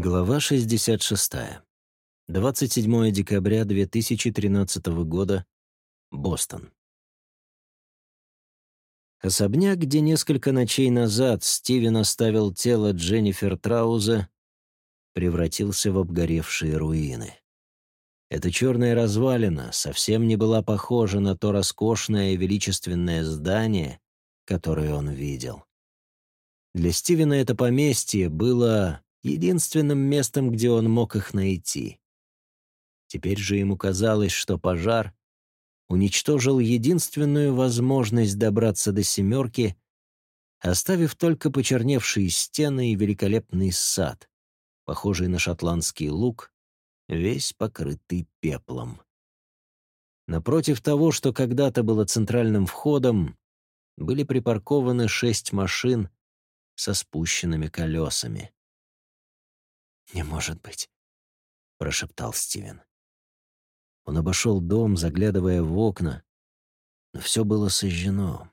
Глава 66. 27 декабря 2013 года. Бостон. Особняк, где несколько ночей назад Стивен оставил тело Дженнифер Трауза, превратился в обгоревшие руины. Эта черная развалина совсем не была похожа на то роскошное и величественное здание, которое он видел. Для Стивена это поместье было единственным местом, где он мог их найти. Теперь же ему казалось, что пожар уничтожил единственную возможность добраться до «семерки», оставив только почерневшие стены и великолепный сад, похожий на шотландский луг, весь покрытый пеплом. Напротив того, что когда-то было центральным входом, были припаркованы шесть машин со спущенными колесами. «Не может быть», — прошептал Стивен. Он обошел дом, заглядывая в окна, но все было сожжено.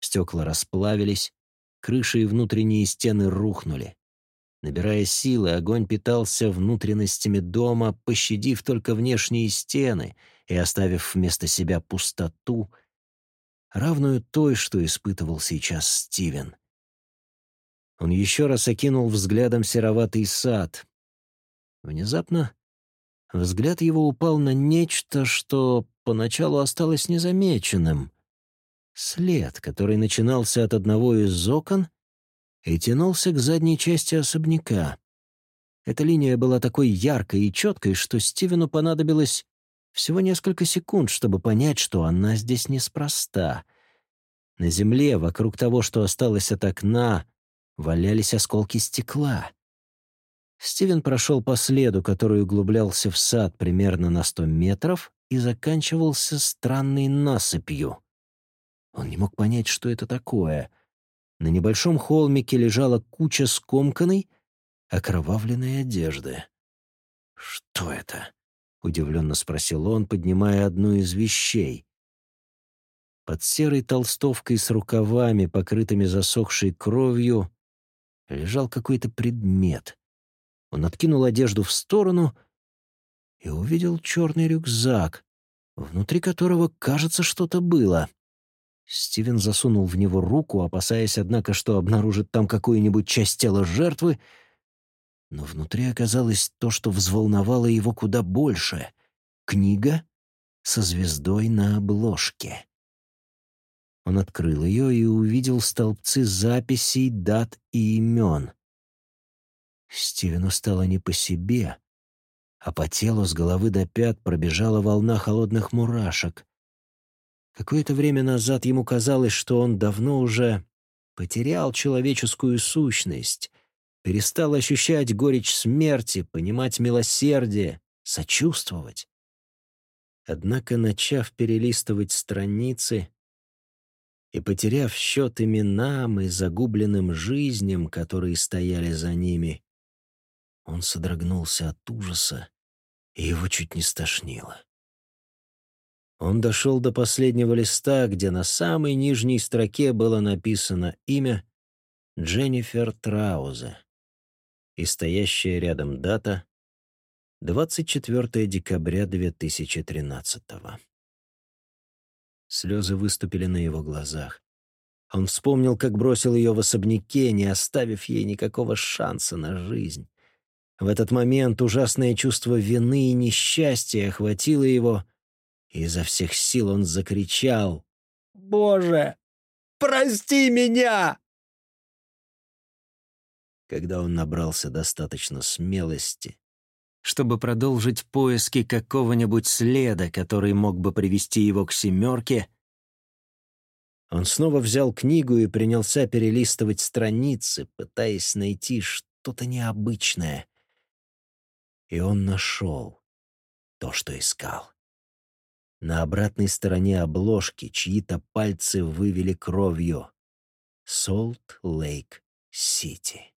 Стекла расплавились, крыши и внутренние стены рухнули. Набирая силы, огонь питался внутренностями дома, пощадив только внешние стены и оставив вместо себя пустоту, равную той, что испытывал сейчас Стивен. Он еще раз окинул взглядом сероватый сад, Внезапно взгляд его упал на нечто, что поначалу осталось незамеченным. След, который начинался от одного из окон и тянулся к задней части особняка. Эта линия была такой яркой и четкой, что Стивену понадобилось всего несколько секунд, чтобы понять, что она здесь неспроста. На земле, вокруг того, что осталось от окна, валялись осколки стекла. Стивен прошел по следу, который углублялся в сад примерно на сто метров и заканчивался странной насыпью. Он не мог понять, что это такое. На небольшом холмике лежала куча скомканной, окровавленной одежды. «Что это?» — удивленно спросил он, поднимая одну из вещей. Под серой толстовкой с рукавами, покрытыми засохшей кровью, лежал какой-то предмет — он откинул одежду в сторону и увидел черный рюкзак, внутри которого, кажется, что-то было. Стивен засунул в него руку, опасаясь, однако, что обнаружит там какую-нибудь часть тела жертвы, но внутри оказалось то, что взволновало его куда больше — книга со звездой на обложке. Он открыл ее и увидел столбцы записей, дат и имен — Стивену стало не по себе, а по телу с головы до пят пробежала волна холодных мурашек. Какое-то время назад ему казалось, что он давно уже потерял человеческую сущность, перестал ощущать горечь смерти, понимать милосердие, сочувствовать. Однако, начав перелистывать страницы и потеряв счет именам и загубленным жизням, которые стояли за ними, он содрогнулся от ужаса, и его чуть не стошнило. Он дошел до последнего листа, где на самой нижней строке было написано имя Дженнифер Траузе и стоящая рядом дата 24 декабря 2013 Слезы выступили на его глазах. Он вспомнил, как бросил ее в особняке, не оставив ей никакого шанса на жизнь. В этот момент ужасное чувство вины и несчастья охватило его, и изо всех сил он закричал «Боже, прости меня!» Когда он набрался достаточно смелости, чтобы продолжить поиски какого-нибудь следа, который мог бы привести его к «семерке», он снова взял книгу и принялся перелистывать страницы, пытаясь найти что-то необычное — и он нашел то, что искал. На обратной стороне обложки чьи-то пальцы вывели кровью «Солт Лейк Сити».